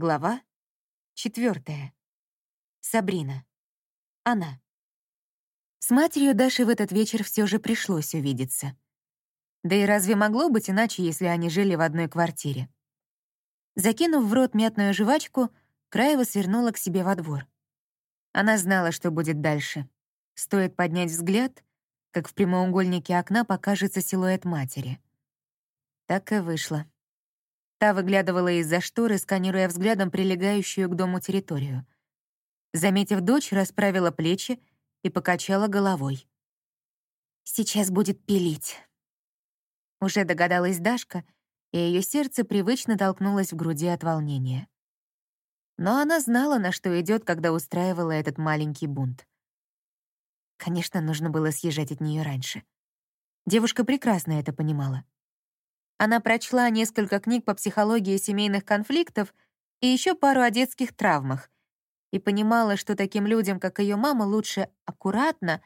Глава четвертая. Сабрина. Она. С матерью Даши в этот вечер все же пришлось увидеться. Да и разве могло быть иначе, если они жили в одной квартире? Закинув в рот мятную жвачку, Краева свернула к себе во двор. Она знала, что будет дальше. Стоит поднять взгляд, как в прямоугольнике окна покажется силуэт матери. Так и вышло. Та выглядывала из-за шторы, сканируя взглядом прилегающую к дому территорию. Заметив дочь, расправила плечи и покачала головой. «Сейчас будет пилить». Уже догадалась Дашка, и ее сердце привычно толкнулось в груди от волнения. Но она знала, на что идет, когда устраивала этот маленький бунт. Конечно, нужно было съезжать от нее раньше. Девушка прекрасно это понимала. Она прочла несколько книг по психологии семейных конфликтов и еще пару о детских травмах и понимала, что таким людям, как ее мама, лучше аккуратно,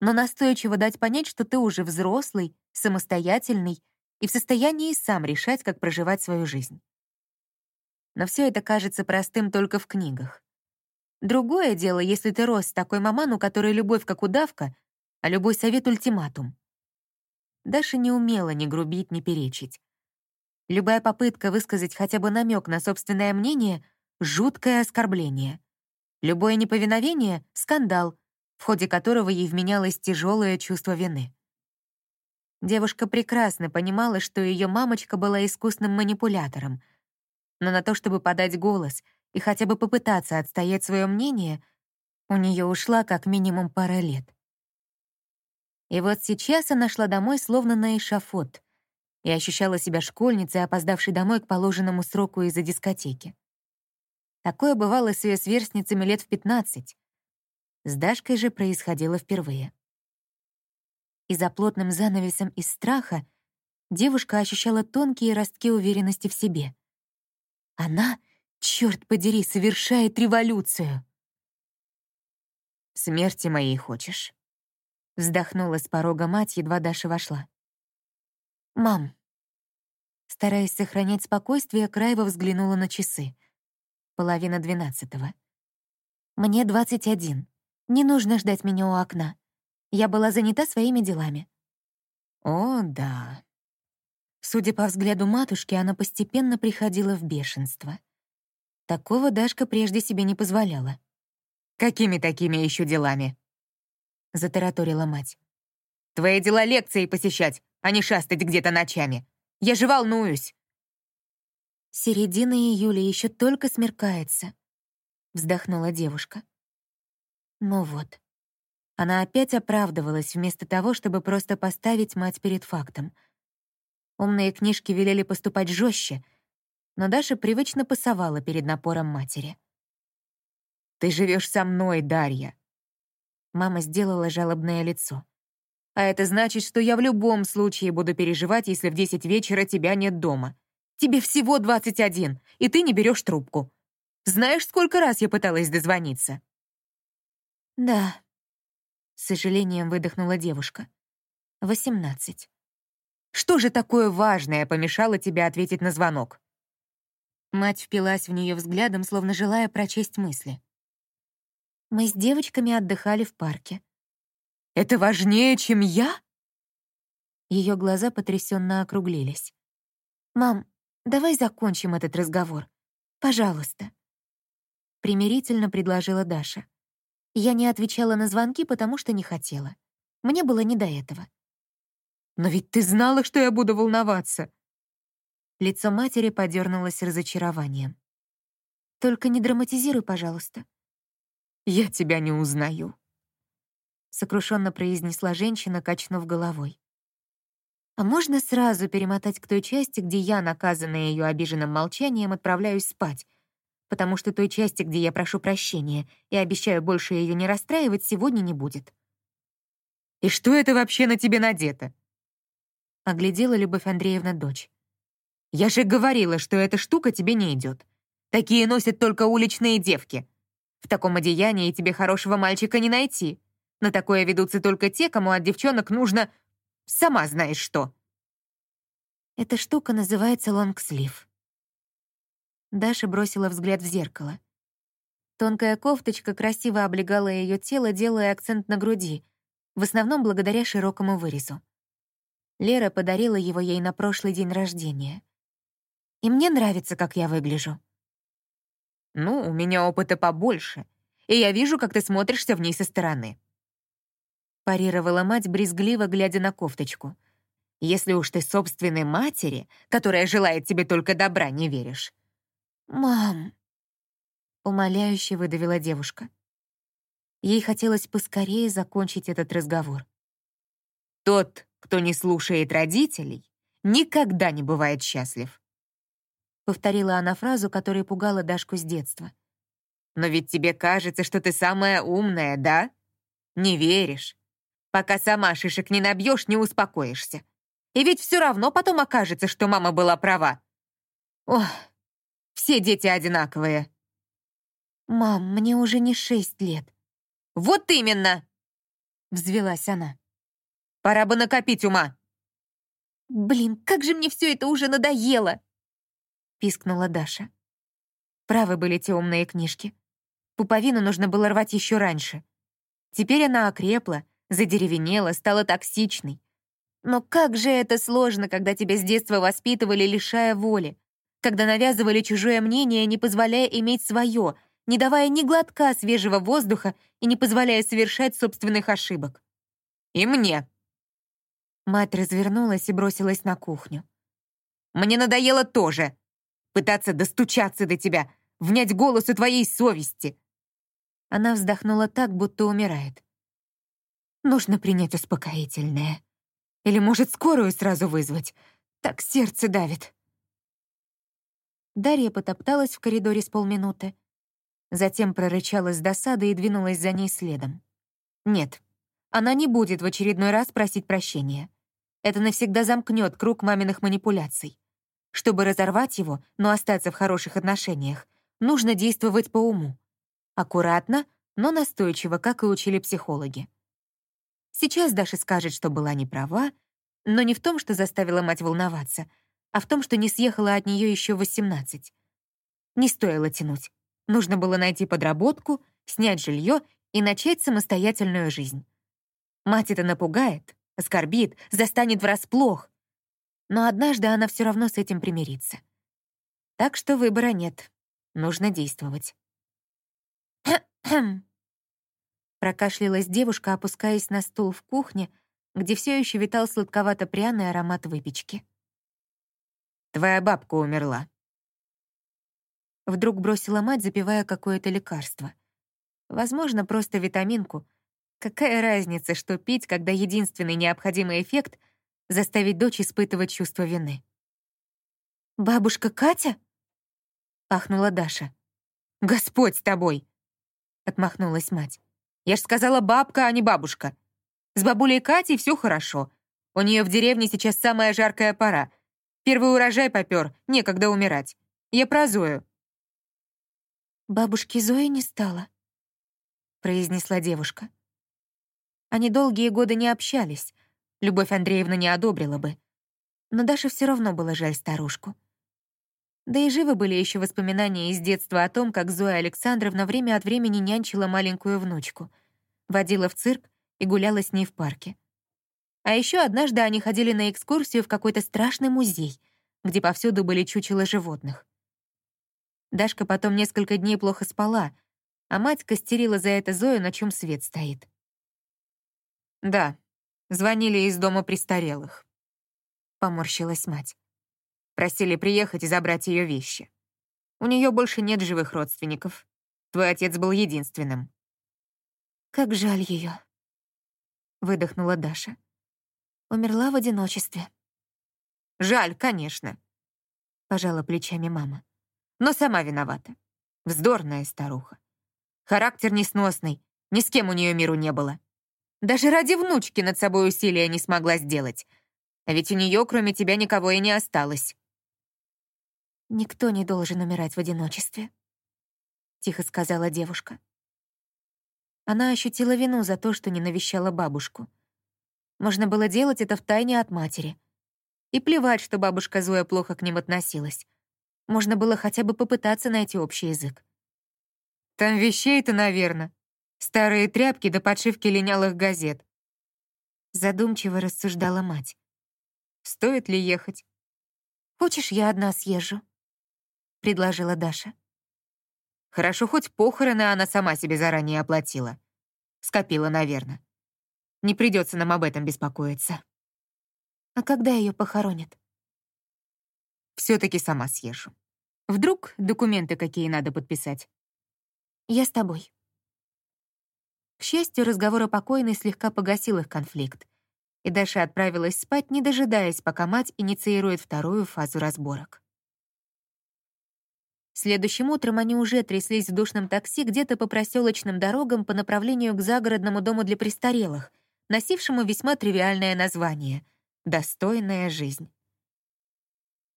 но настойчиво дать понять, что ты уже взрослый, самостоятельный и в состоянии сам решать, как проживать свою жизнь. Но все это кажется простым только в книгах. Другое дело, если ты рос с такой маман, у которой любовь как удавка, а любой совет — ультиматум. Даша не умела ни грубить, ни перечить. Любая попытка высказать хотя бы намек на собственное мнение — жуткое оскорбление. Любое неповиновение — скандал, в ходе которого ей вменялось тяжелое чувство вины. Девушка прекрасно понимала, что ее мамочка была искусным манипулятором, но на то, чтобы подать голос и хотя бы попытаться отстоять свое мнение, у нее ушла как минимум пара лет. И вот сейчас она шла домой словно на эшафот и ощущала себя школьницей, опоздавшей домой к положенному сроку из-за дискотеки. Такое бывало с ее сверстницами лет в 15. С Дашкой же происходило впервые. И за плотным занавесом из страха девушка ощущала тонкие ростки уверенности в себе. Она, черт подери, совершает революцию. «Смерти моей хочешь?» Вздохнула с порога мать, едва Даша вошла. «Мам». Стараясь сохранять спокойствие, Краева взглянула на часы. Половина двенадцатого. «Мне двадцать один. Не нужно ждать меня у окна. Я была занята своими делами». «О, да». Судя по взгляду матушки, она постепенно приходила в бешенство. Такого Дашка прежде себе не позволяла. «Какими такими еще делами?» — затараторила мать. «Твои дела лекции посещать, а не шастать где-то ночами. Я же волнуюсь». «Середина июля еще только смеркается», — вздохнула девушка. Ну вот. Она опять оправдывалась вместо того, чтобы просто поставить мать перед фактом. Умные книжки велели поступать жестче, но Даша привычно пасовала перед напором матери. «Ты живешь со мной, Дарья. Мама сделала жалобное лицо. «А это значит, что я в любом случае буду переживать, если в 10 вечера тебя нет дома. Тебе всего 21, и ты не берешь трубку. Знаешь, сколько раз я пыталась дозвониться?» «Да», — с сожалением выдохнула девушка. «Восемнадцать». «Что же такое важное помешало тебе ответить на звонок?» Мать впилась в нее взглядом, словно желая прочесть мысли. Мы с девочками отдыхали в парке. «Это важнее, чем я?» Ее глаза потрясенно округлились. «Мам, давай закончим этот разговор. Пожалуйста». Примирительно предложила Даша. Я не отвечала на звонки, потому что не хотела. Мне было не до этого. «Но ведь ты знала, что я буду волноваться!» Лицо матери подернулось разочарованием. «Только не драматизируй, пожалуйста. «Я тебя не узнаю», — сокрушенно произнесла женщина, качнув головой. «А можно сразу перемотать к той части, где я, наказанная ее обиженным молчанием, отправляюсь спать, потому что той части, где я прошу прощения и обещаю больше ее не расстраивать, сегодня не будет». «И что это вообще на тебе надето?» Оглядела Любовь Андреевна дочь. «Я же говорила, что эта штука тебе не идет. Такие носят только уличные девки. В таком одеянии тебе хорошего мальчика не найти. На такое ведутся только те, кому от девчонок нужно... Сама знаешь что. Эта штука называется лонгслив. Даша бросила взгляд в зеркало. Тонкая кофточка красиво облегала ее тело, делая акцент на груди, в основном благодаря широкому вырезу. Лера подарила его ей на прошлый день рождения. И мне нравится, как я выгляжу. Ну, у меня опыта побольше, и я вижу, как ты смотришься в ней со стороны. Парировала мать, брезгливо глядя на кофточку. Если уж ты собственной матери, которая желает тебе только добра, не веришь. «Мам!» — умоляюще выдавила девушка. Ей хотелось поскорее закончить этот разговор. «Тот, кто не слушает родителей, никогда не бывает счастлив», повторила она фразу, которая пугала Дашку с детства. «Но ведь тебе кажется, что ты самая умная, да? Не веришь. Пока сама шишек не набьешь, не успокоишься. И ведь все равно потом окажется, что мама была права. Ох, все дети одинаковые». «Мам, мне уже не шесть лет». «Вот именно!» — взвелась она. «Пора бы накопить ума». «Блин, как же мне все это уже надоело!» — пискнула Даша. Правы были те умные книжки. Пуповину нужно было рвать еще раньше. Теперь она окрепла, задеревенела, стала токсичной. Но как же это сложно, когда тебя с детства воспитывали, лишая воли когда навязывали чужое мнение, не позволяя иметь свое, не давая ни глотка свежего воздуха и не позволяя совершать собственных ошибок. «И мне!» Мать развернулась и бросилась на кухню. «Мне надоело тоже пытаться достучаться до тебя, внять голосу твоей совести!» Она вздохнула так, будто умирает. «Нужно принять успокоительное. Или, может, скорую сразу вызвать? Так сердце давит». Дарья потопталась в коридоре с полминуты. Затем прорычала с досады и двинулась за ней следом. Нет, она не будет в очередной раз просить прощения. Это навсегда замкнет круг маминых манипуляций. Чтобы разорвать его, но остаться в хороших отношениях, нужно действовать по уму. Аккуратно, но настойчиво, как и учили психологи. Сейчас Даша скажет, что была не права, но не в том, что заставила мать волноваться — а в том, что не съехала от нее еще 18. Не стоило тянуть. Нужно было найти подработку, снять жилье и начать самостоятельную жизнь. Мать это напугает, оскорбит, застанет врасплох. Но однажды она все равно с этим примирится. Так что выбора нет. Нужно действовать. Прокашлялась девушка, опускаясь на стул в кухне, где все еще витал сладковато-пряный аромат выпечки. Твоя бабка умерла». Вдруг бросила мать, запивая какое-то лекарство. Возможно, просто витаминку. Какая разница, что пить, когда единственный необходимый эффект — заставить дочь испытывать чувство вины? «Бабушка Катя?» — пахнула Даша. «Господь с тобой!» — отмахнулась мать. «Я ж сказала бабка, а не бабушка. С бабулей Катей все хорошо. У нее в деревне сейчас самая жаркая пора. Первый урожай попер, некогда умирать. Я про Зою». «Бабушки Зои не стало», — произнесла девушка. Они долгие годы не общались, Любовь Андреевна не одобрила бы. Но Даше все равно было жаль старушку. Да и живы были еще воспоминания из детства о том, как Зоя Александровна время от времени нянчила маленькую внучку, водила в цирк и гуляла с ней в парке. А еще однажды они ходили на экскурсию в какой-то страшный музей, где повсюду были чучела животных. Дашка потом несколько дней плохо спала, а мать костерила за это Зою, на чем свет стоит. «Да, звонили из дома престарелых», — поморщилась мать. Просили приехать и забрать ее вещи. У нее больше нет живых родственников. Твой отец был единственным. «Как жаль ее, выдохнула Даша. Умерла в одиночестве. Жаль, конечно. Пожала плечами мама. Но сама виновата. Вздорная старуха. Характер несносный, ни с кем у нее миру не было. Даже ради внучки над собой усилия не смогла сделать. А ведь у нее, кроме тебя, никого и не осталось. «Никто не должен умирать в одиночестве», — тихо сказала девушка. Она ощутила вину за то, что не навещала бабушку. Можно было делать это втайне от матери. И плевать, что бабушка Зоя плохо к ним относилась. Можно было хотя бы попытаться найти общий язык. Там вещей-то, наверное. Старые тряпки до подшивки линялых газет. Задумчиво рассуждала мать. Стоит ли ехать? «Хочешь, я одна съезжу?» — предложила Даша. Хорошо, хоть похороны она сама себе заранее оплатила. Скопила, наверное. Не придется нам об этом беспокоиться. А когда ее похоронят? Все-таки сама съезжу. Вдруг документы какие надо подписать? Я с тобой. К счастью, разговор о покойной слегка погасил их конфликт, и Даша отправилась спать, не дожидаясь, пока мать инициирует вторую фазу разборок. Следующим утром они уже тряслись в душном такси где-то по проселочным дорогам по направлению к загородному дому для престарелых, носившему весьма тривиальное название «Достойная жизнь».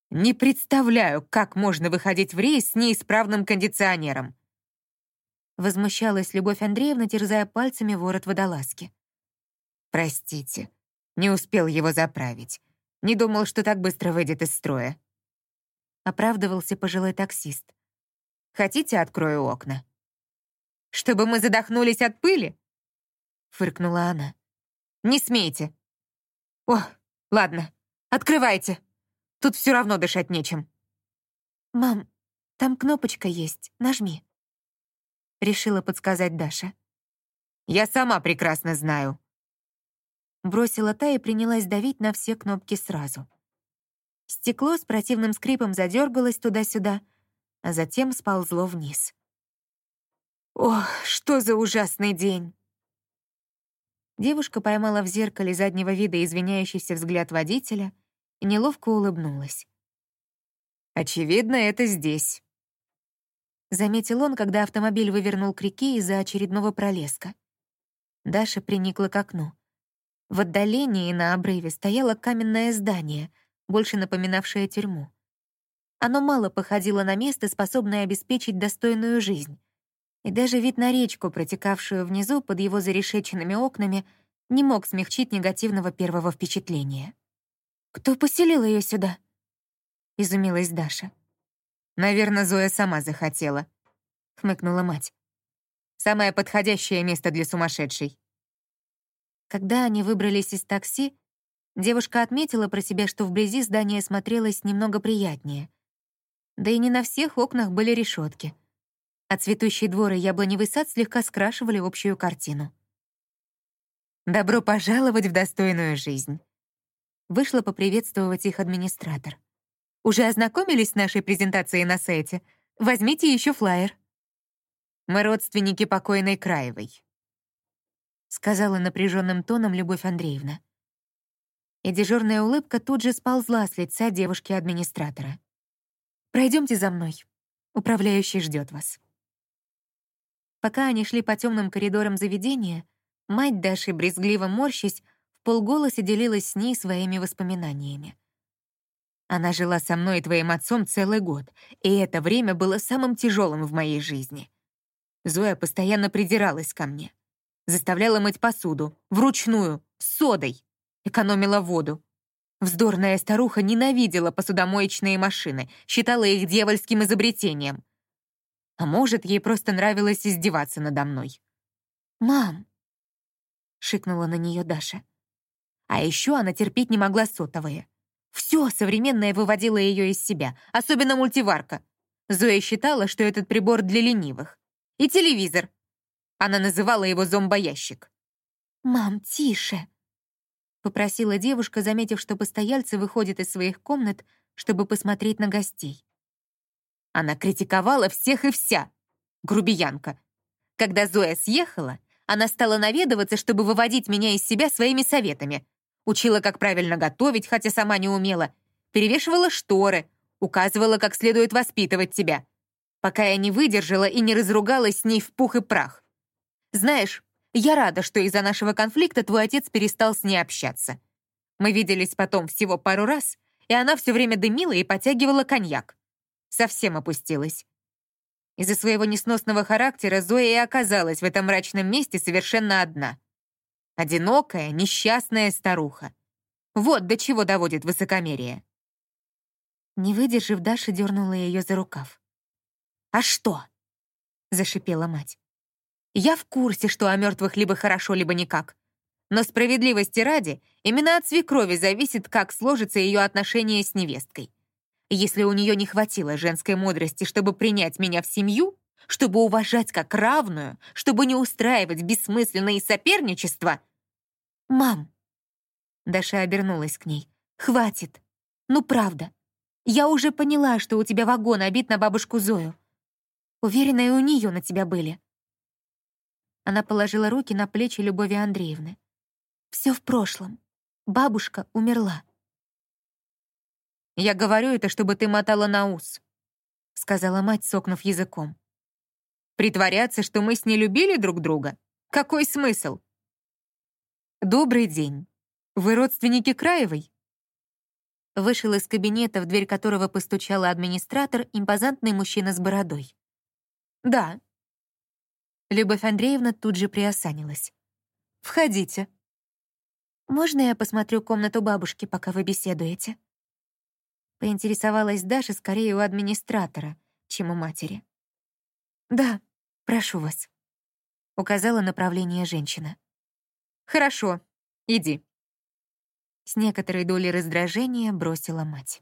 «Не представляю, как можно выходить в рейс с неисправным кондиционером», Возмущалась Любовь Андреевна, терзая пальцами ворот водолазки. «Простите, не успел его заправить. Не думал, что так быстро выйдет из строя». Оправдывался пожилой таксист. «Хотите, открою окна?» «Чтобы мы задохнулись от пыли?» Фыркнула она. «Не смейте!» «О, ладно, открывайте. Тут все равно дышать нечем». «Мам, там кнопочка есть, нажми». Решила подсказать Даша. «Я сама прекрасно знаю», Бросила та и принялась давить на все кнопки сразу. Стекло с противным скрипом задергалось туда-сюда, а затем сползло вниз. «Ох, что за ужасный день!» Девушка поймала в зеркале заднего вида извиняющийся взгляд водителя и неловко улыбнулась. «Очевидно, это здесь», — заметил он, когда автомобиль вывернул к реке из-за очередного пролеска. Даша приникла к окну. В отдалении на обрыве стояло каменное здание, больше напоминавшее тюрьму. Оно мало походило на место, способное обеспечить достойную жизнь. И даже вид на речку, протекавшую внизу под его зарешеченными окнами, не мог смягчить негативного первого впечатления. «Кто поселил ее сюда?» — изумилась Даша. «Наверное, Зоя сама захотела», — хмыкнула мать. «Самое подходящее место для сумасшедшей». Когда они выбрались из такси, девушка отметила про себя, что вблизи здание смотрелось немного приятнее. Да и не на всех окнах были решетки, а цветущий двор и яблоневый сад слегка скрашивали общую картину. «Добро пожаловать в достойную жизнь!» Вышла поприветствовать их администратор. «Уже ознакомились с нашей презентацией на сайте? Возьмите еще флаер». Мы родственники покойной Краевой сказала напряженным тоном Любовь Андреевна. И дежурная улыбка тут же сползла с лица девушки-администратора. Пройдемте за мной. Управляющий ждет вас». Пока они шли по темным коридорам заведения, мать Даши, брезгливо морщась, в полголоса делилась с ней своими воспоминаниями. Она жила со мной и твоим отцом целый год, и это время было самым тяжелым в моей жизни. Зоя постоянно придиралась ко мне. Заставляла мыть посуду, вручную, с содой. Экономила воду. Вздорная старуха ненавидела посудомоечные машины, считала их дьявольским изобретением. А может, ей просто нравилось издеваться надо мной. «Мам!» — шикнула на нее Даша. А еще она терпеть не могла сотовые. Все современное выводило ее из себя, особенно мультиварка. Зоя считала, что этот прибор для ленивых. И телевизор, она называла его зомбоящик. «Мам, тише!» — попросила девушка, заметив, что постояльцы выходят из своих комнат, чтобы посмотреть на гостей. Она критиковала всех и вся. Грубиянка. Когда Зоя съехала, она стала наведываться, чтобы выводить меня из себя своими советами. Учила, как правильно готовить, хотя сама не умела. Перевешивала шторы, указывала, как следует воспитывать тебя. Пока я не выдержала и не разругалась с ней в пух и прах. Знаешь, я рада, что из-за нашего конфликта твой отец перестал с ней общаться. Мы виделись потом всего пару раз, и она все время дымила и потягивала коньяк. Совсем опустилась. Из-за своего несносного характера Зоя и оказалась в этом мрачном месте совершенно одна. Одинокая, несчастная старуха. Вот до чего доводит высокомерие. Не выдержав, Даша дернула ее за рукав. «А что?» — зашипела мать. «Я в курсе, что о мертвых либо хорошо, либо никак. Но справедливости ради, именно от свекрови зависит, как сложится ее отношение с невесткой. Если у нее не хватило женской мудрости, чтобы принять меня в семью, чтобы уважать как равную, чтобы не устраивать бессмысленные соперничества... «Мам!» Даша обернулась к ней. «Хватит! Ну, правда. Я уже поняла, что у тебя вагон обит на бабушку Зою. Уверена, и у нее на тебя были». Она положила руки на плечи Любови Андреевны. Все в прошлом. Бабушка умерла. «Я говорю это, чтобы ты мотала на ус», — сказала мать, сокнув языком. «Притворяться, что мы с ней любили друг друга? Какой смысл?» «Добрый день. Вы родственники Краевой?» Вышел из кабинета, в дверь которого постучала администратор, импозантный мужчина с бородой. «Да». Любовь Андреевна тут же приосанилась. «Входите». «Можно я посмотрю комнату бабушки, пока вы беседуете?» Поинтересовалась Даша скорее у администратора, чем у матери. «Да, прошу вас», — указала направление женщина. «Хорошо, иди». С некоторой долей раздражения бросила мать.